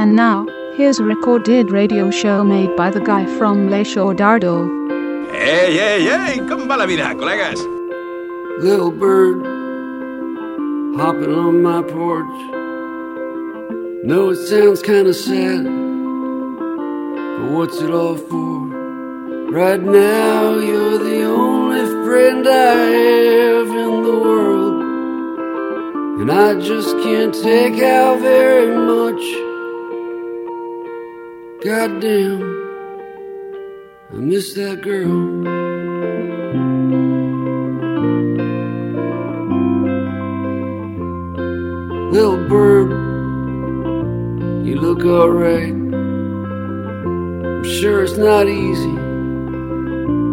And now, here's a recorded radio show made by the guy from Le Show Dardo. Ei, ei, ei! Com va la vida, col·legues? Little bird hopping on my porch. No, it sounds kind of sad, but what's it all for? Right now, you're the only friend I have in the world, and I just can't take out very much. Goddamn, I miss that girl. Little bird, you look alright. I'm sure it's not easy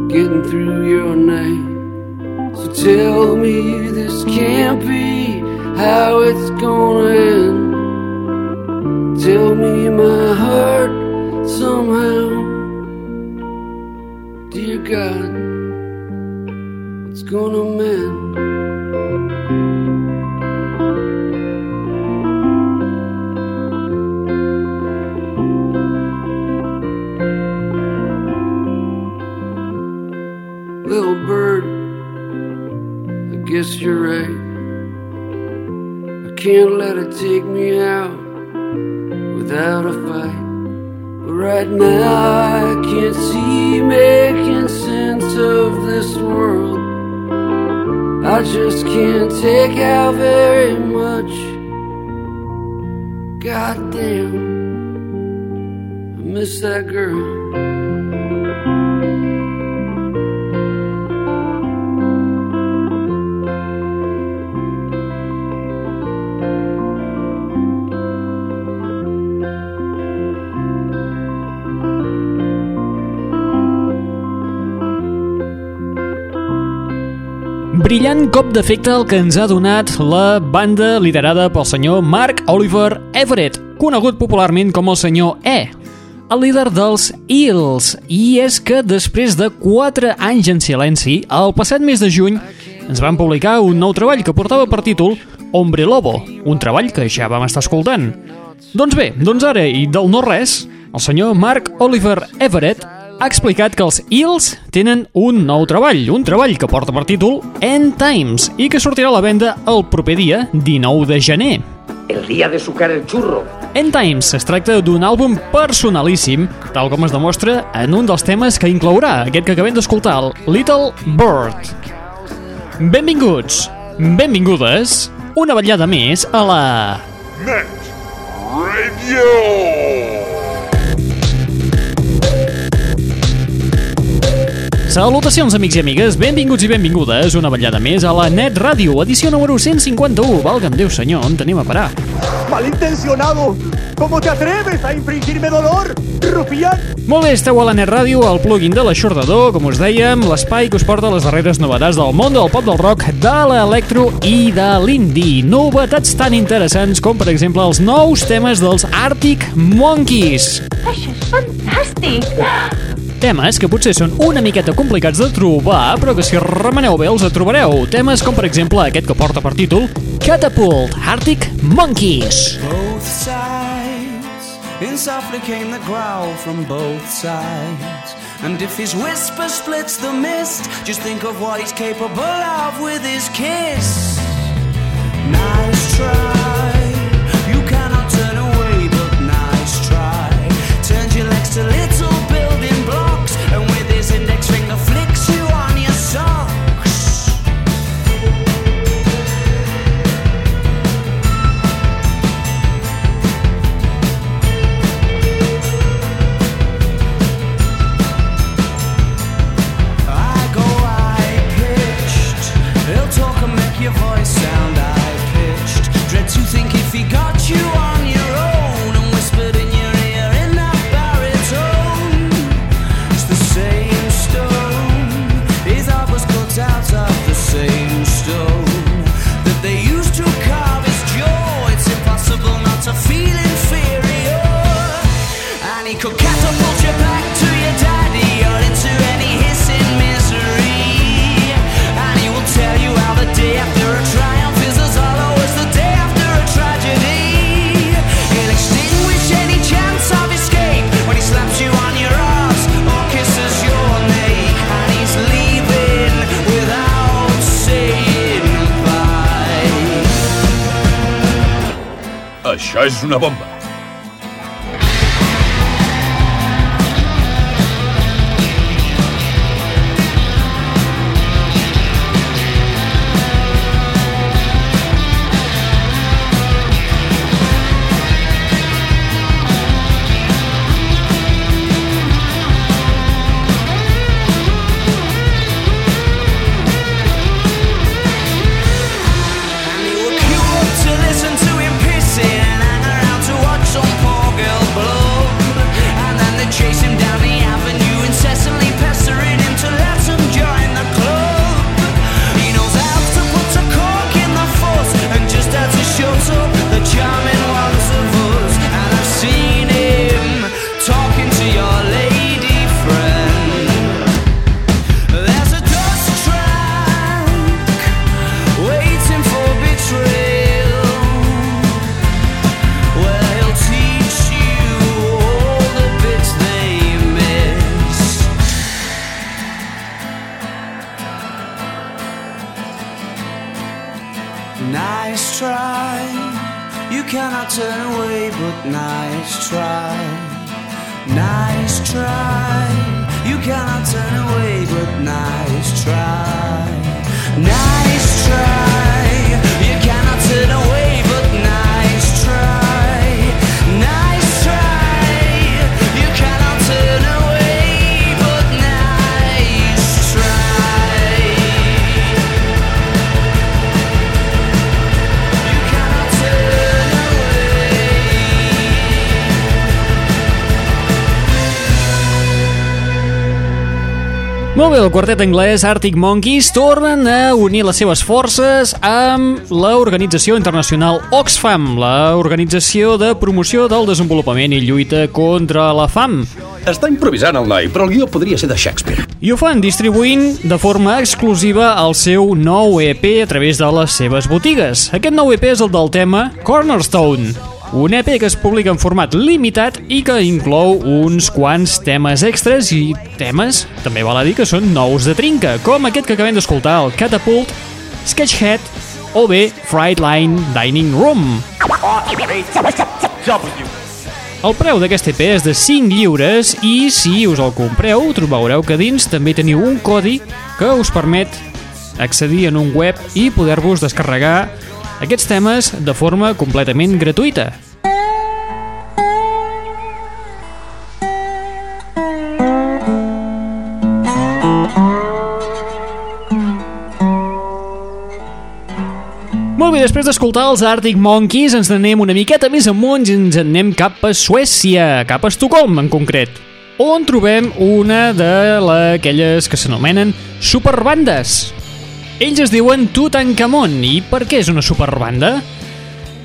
getting through your night. So tell me this can't be how it's gonna end. Tell me my It's gonna oh, mend. Little bird, I guess you're right. I can't let it take me out without a fight. Right now, I can't see making sense of this world. I just can't take out very much. Goddamn, I miss that girl. Brillant cop d'efecte el que ens ha donat la banda liderada pel senyor Mark Oliver Everett, conegut popularment com el senyor E, el líder dels Eels. I és que després de 4 anys en silenci, el passat mes de juny ens van publicar un nou treball que portava per títol Hombre Lobo, un treball que ja vam estar escoltant. Doncs bé, doncs ara, i del no-res, el senyor Mark Oliver Everett ha explicat que els Eels tenen un nou treball, un treball que porta per títol End Times i que sortirà a la venda el proper dia 19 de gener. El día de sucar el churro. End Times es tracta d'un àlbum personalíssim, tal com es demostra en un dels temes que inclourà aquest que acabem d'escoltar, el Little Bird. Benvinguts, benvingudes, una vetllada més a la... Net Radio. Salutacions, amics i amigues, benvinguts i benvingudes una vetllada més a la Net Ràdio, edició número 151. Valga'm Déu, senyor, on tenim a parar? ¡Malintencionado! ¿Cómo te atreves a infringirme dolor, rufián? Molt bé, esteu a la Net Ràdio, el plugin de l'aixordador, com us dèiem, l'espai que us porta les darreres novetats del món del pop del rock, de l'electro i de l'indie. Novetats tan interessants com, per exemple, els nous temes dels Arctic Monkeys. Això és fantàstic! Temes que potser són una miqueta complicats de trobar, però que si remeneu bé els trobareu. Temes com, per exemple, aquest que porta per títol Catapult Arctic Monkeys. both sides. And softly came the growl from both sides. And if his whisper splits the mist, just think of what he's capable of with his kiss. Nice try. Això és una bomba. Molt bé, el quartet anglès Arctic Monkeys tornen a unir les seves forces amb l'organització internacional Oxfam, l'organització de promoció del desenvolupament i lluita contra la fam. Està improvisant el noi, però el guió podria ser de Shakespeare. I ho fan distribuint de forma exclusiva el seu nou EP a través de les seves botigues. Aquest nou EP és el del tema Cornerstone, un EP que es publica en format limitat i que inclou uns quants temes extras i temes, també val a dir, que són nous de trinca, com aquest que acabem d'escoltar, el Catapult, Sketchhead o bé Fright Line Dining Room. El preu d'aquest EP és de 5 lliures i si us el compreu trobareu que dins també teniu un codi que us permet accedir en un web i poder-vos descarregar aquests temes de forma completament gratuïta. Molt bé, després d'escoltar els Arctic Monkeys ens n'anem una miqueta més amunt i ens en anem cap a Suècia, cap a Estocolm en concret, on trobem una de la- aquelles que s'anomenen superbandes. Ells es diuen Tutankamon, i per què és una superbanda?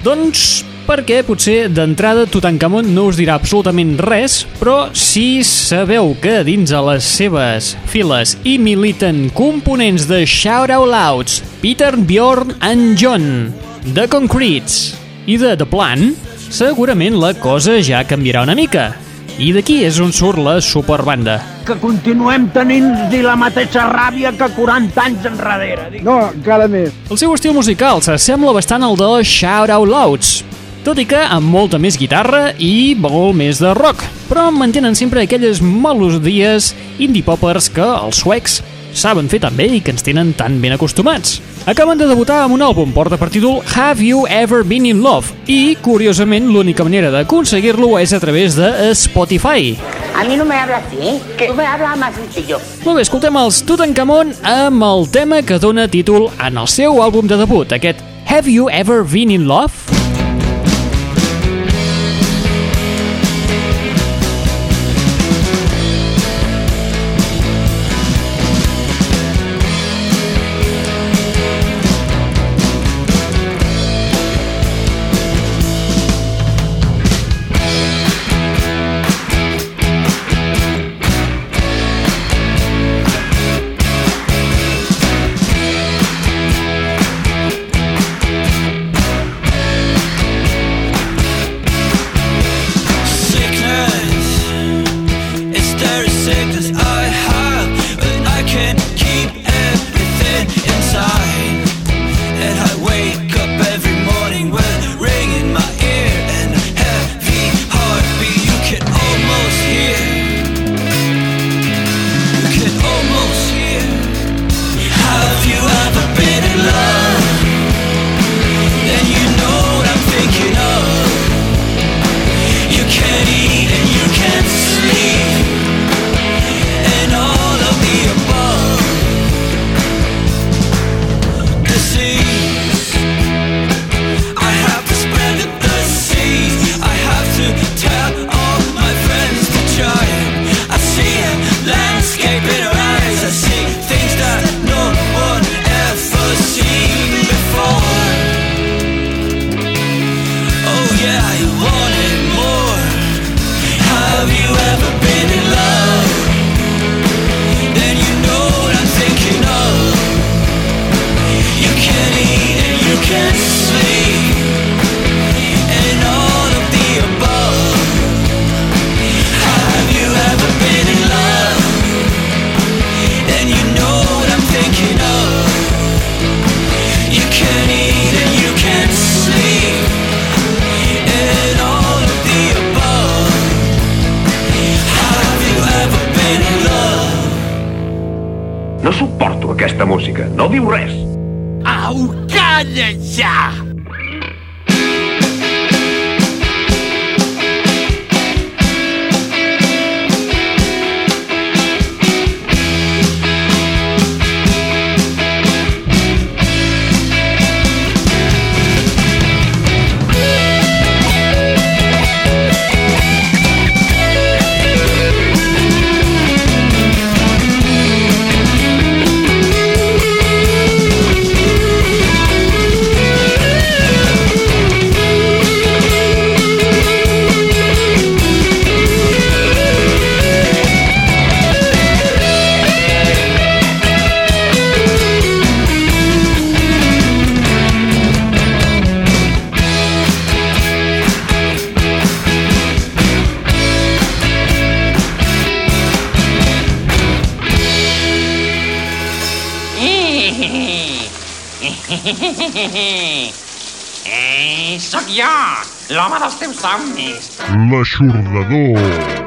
Doncs perquè potser d'entrada Tutankamon no us dirà absolutament res, però si sabeu que dins de les seves files hi militen components de Shout Out Louds, Peter, Bjorn and John, The Concretes i de The Plan, segurament la cosa ja canviarà una mica. I d'aquí és on surt la superbanda. Que continuem tenint la mateixa ràbia que 40 anys enrere. No, encara més. El seu estil musical s'assembla bastant al de Shout Out Louds, tot i que amb molta més guitarra i molt més de rock, però mantenen sempre aquelles melodies indie poppers que els suecs saben fer tan bé i que ens tenen tan ben acostumats. Acaben de debutar amb un àlbum porta per títol Have You Ever Been in Love i, curiosament, l'única manera d'aconseguir-lo és a través de Spotify. A mí no me habla así, ¿eh? Que tú me hablas más sencillo. Molt bé, escoltem els Tutankamon amb el tema que dona títol en el seu àlbum de debut, aquest Have You Ever Been in Love? L'aixordador.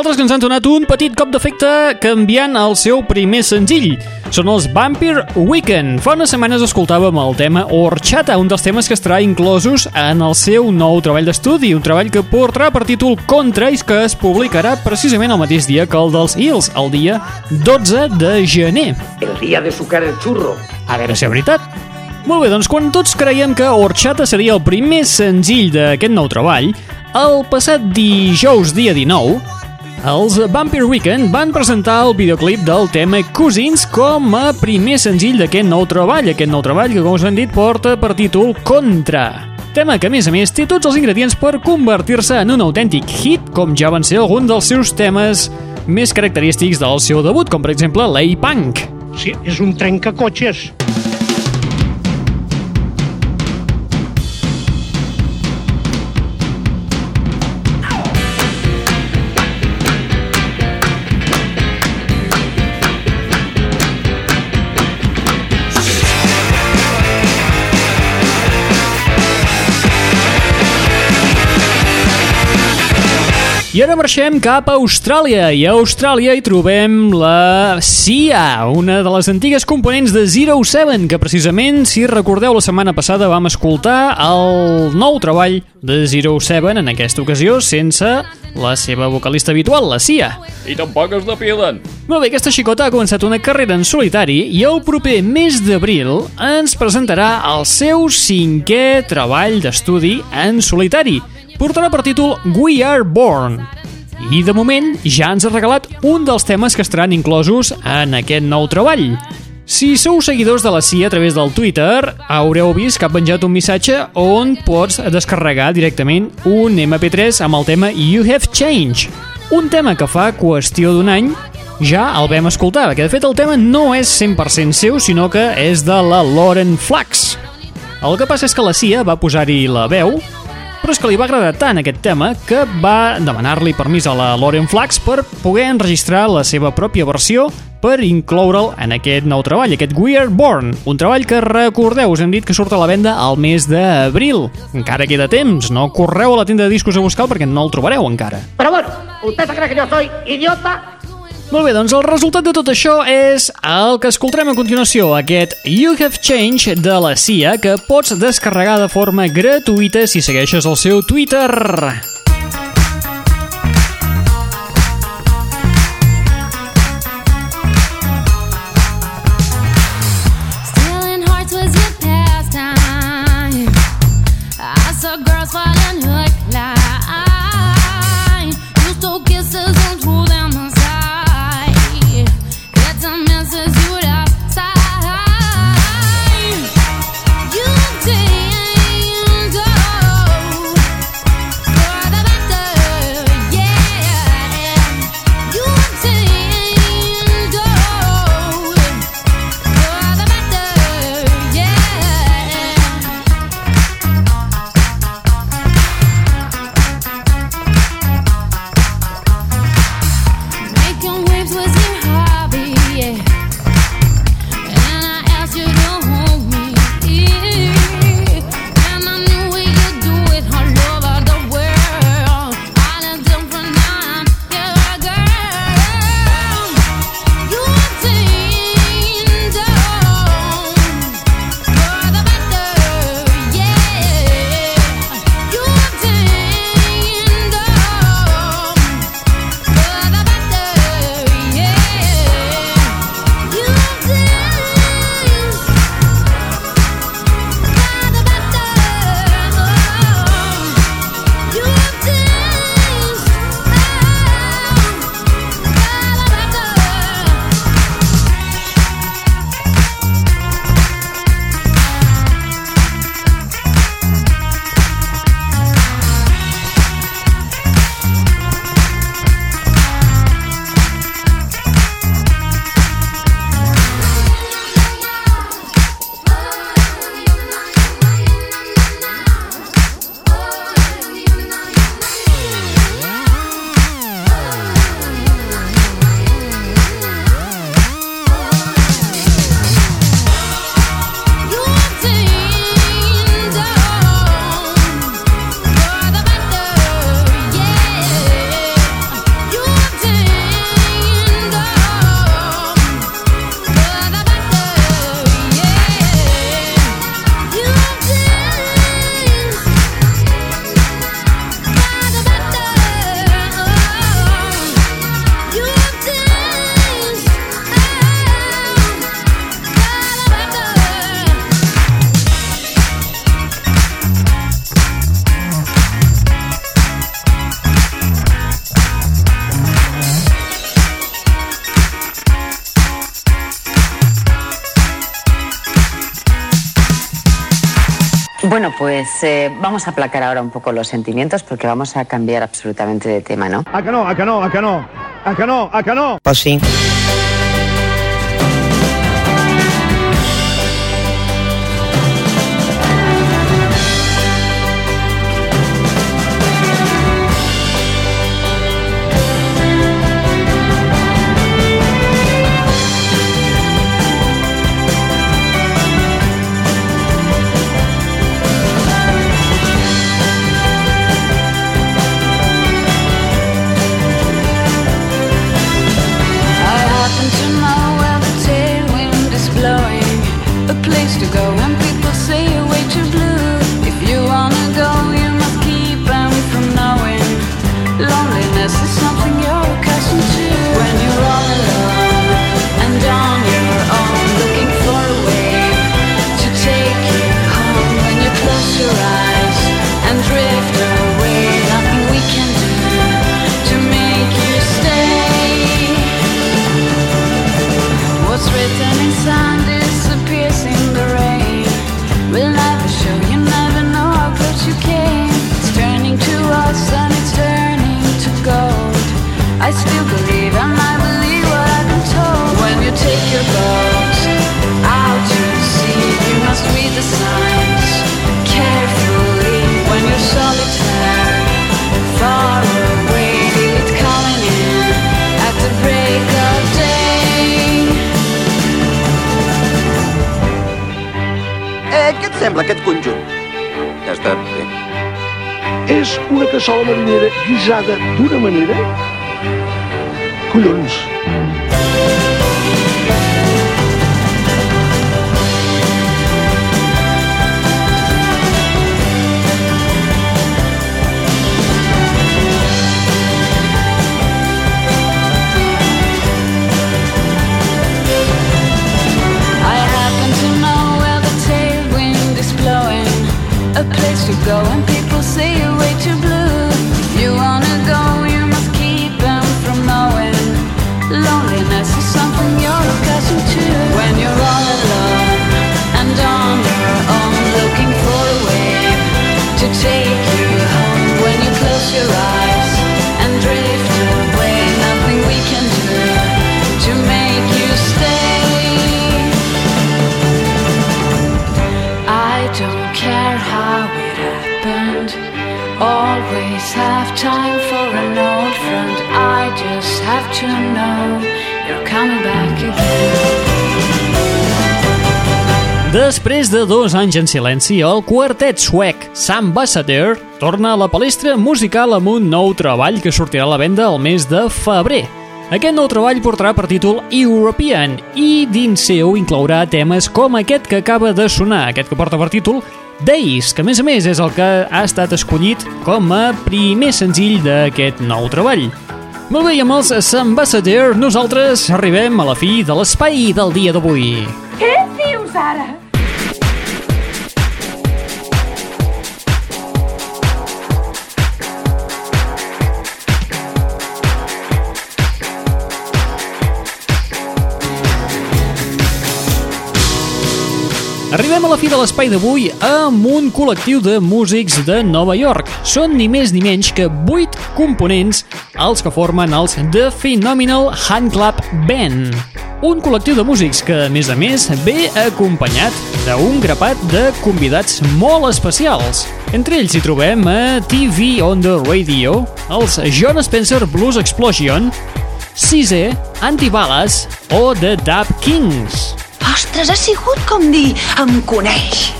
Altres que ens han donat un petit cop d'efecte canviant el seu primer senzill. Són els Vampire Weekend. Fa unes setmanes escoltàvem el tema Orchata, un dels temes que estarà inclosos en el seu nou treball d'estudi, un treball que portarà per títol Contra i que es publicarà precisament el mateix dia que el dels Hills, el dia 12 de gener. El día de sucar el churro. A veure si és veritat. Molt bé, doncs quan tots creiem que Orchata seria el primer senzill d'aquest nou treball, el passat dijous dia 19, els Vampire Weekend van presentar el videoclip del tema Cousins com a primer senzill d'aquest nou treball, aquest nou treball que, com us hem dit, porta per títol Contra. Tema que, a més a més, té tots els ingredients per convertir-se en un autèntic hit, com ja van ser alguns dels seus temes més característics del seu debut, com per exemple l'A Punk. Sí, és un trencacotxes. I ara marxem cap a Austràlia i a Austràlia hi trobem la CIA, una de les antigues components de Zero Seven, que precisament, si recordeu, la setmana passada vam escoltar el nou treball de Zero Seven, en aquesta ocasió sense la seva vocalista habitual, la CIA. I tampoc es depilen. Molt bé, aquesta xicota ha començat una carrera en solitari i el proper mes d'abril ens presentarà el seu cinquè treball d'estudi en solitari, portarà per títol We Are Born. I de moment ja ens ha regalat un dels temes que estaran inclosos en aquest nou treball. Si sou seguidors de la CIA a través del Twitter, haureu vist que ha penjat un missatge on pots descarregar directament un MP3 amb el tema You Have Changed, un tema que fa qüestió d'un any ja el vam escoltar, perquè de fet el tema no és 100% seu, sinó que és de la Lauren Flax. El que passa és que la CIA va posar-hi la veu però és que li va agradar tant aquest tema que va demanar-li permís a la Lauren Flax per poder enregistrar la seva pròpia versió per incloure'l en aquest nou treball, aquest We Are Born, un treball que recordeu, us hem dit que surt a la venda al mes d'abril. Encara queda temps, no correu a la tenda de discos a buscar perquè no el trobareu encara. Pero bueno, ¿usted se cree que yo soy idiota? Molt bé, doncs el resultat de tot això és el que escoltarem a continuació, aquest You Have Changed de la CIA, que pots descarregar de forma gratuïta si segueixes el seu Twitter. Pues eh, vamos a aplacar ahora un poco los sentimientos porque vamos a cambiar absolutamente de tema, ¿no? ¿A que no? ¿A que no? ¿A que no? ¿A que no? ¿A que no? Pues sí. Cassola marinera guisada d'una manera... Collons! Anys en silenci, el quartet suec Ambassador torna a la palestra musical amb un nou treball que sortirà a la venda el mes de febrer. Aquest nou treball portarà per títol European i dins seu inclourà temes com aquest que acaba de sonar, aquest que porta per títol Days, que a més a més és el que ha estat escollit com a primer senzill d'aquest nou treball. Molt bé, i amb els Ambassador nosaltres arribem a la fi de l'espai del dia d'avui. Què dius ara? Arribem a la fi de l'espai d'avui amb un col·lectiu de músics de Nova York. Són ni més ni menys que 8 components els que formen els The Phenomenal Hand Clap Band. Un col·lectiu de músics que, a més a més, ve acompanyat d'un grapat de convidats molt especials. Entre ells hi trobem a TV on the Radio, els John Spencer Blues Explosion, Cise, Antibalas o The Dub Kings. Ostres, ha sigut com dir, em coneix.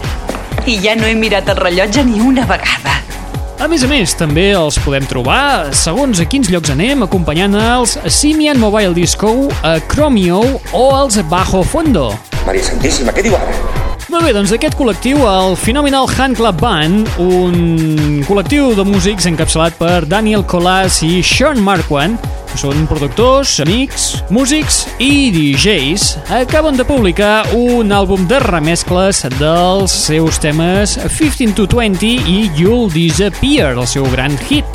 I ja no he mirat el rellotge ni una vegada. A més a més, també els podem trobar, segons a quins llocs anem, acompanyant els Simian Mobile Disco, a Chromio o els Bajo Fondo. Maria Santíssima, què diu ara? Molt bé, doncs d'aquest col·lectiu, el Phenomenal Hand Club Band, un col·lectiu de músics encapçalat per Daniel Colas i Sean Marquand, que són productors, amics, músics i DJs, acaben de publicar un àlbum de remescles dels seus temes 15 to 20 i You'll Disappear, el seu gran hit.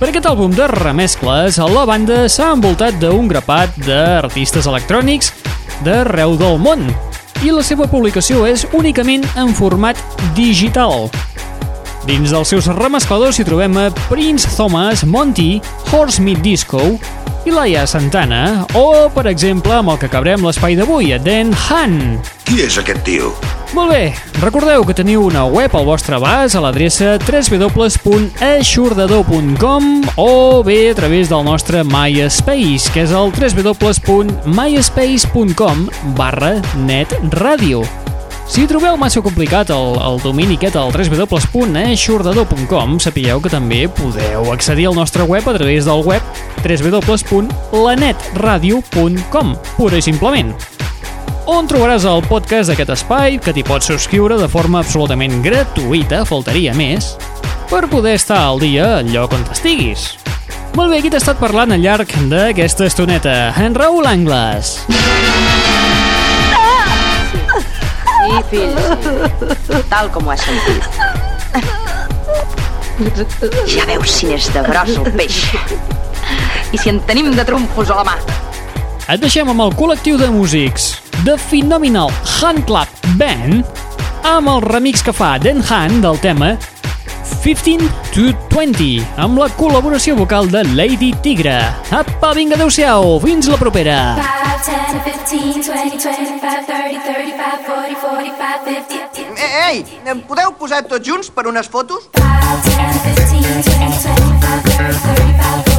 Per aquest àlbum de remescles, la banda s'ha envoltat d'un grapat d'artistes electrònics d'arreu del món i la seva publicació és únicament en format digital. Dins dels seus remescladors hi trobem a Prince Thomas, Monty, Horsemeat Disco i Laia Santana, o, per exemple, amb el que acabarem l'espai d'avui, a Dan Han. Qui és aquest tio? Molt bé, recordeu que teniu una web al vostre abast a l'adreça www.aixordador.com o bé a través del nostre MySpace, que és el www.myspace.com barra netradio. Si trobeu massa complicat el, el domini aquest al www.aixordador.com, sapigueu que també podeu accedir al nostre web a través del web www.lanetradio.com, pura i simplement. On trobaràs el podcast d'aquest espai que t'hi pots subscriure de forma absolutament gratuïta, faltaria més, per poder estar al dia al lloc on estiguis. Molt bé, qui t'ha estat parlant al llarg d'aquesta estoneta? En Raül Angles. Sí, fill, sí. Tal com ho has sentit. Ja veus si n'és de gros el peix. I si en tenim de tromfos a la mà. Et deixem amb el col·lectiu de músics The Phenomenal Hand Club Band amb el remix que fa Den Han del tema 15 to 20 amb la col·laboració vocal de Lady Tigre. Apa, vinga, adeu-siau, fins la propera. 5, 10, 15, 20, 25, 30, 35, 40, 45, 50. Eh, ei, em podeu posar tots junts per unes fotos? 5, 10, 15, 20, 25, 30, 35,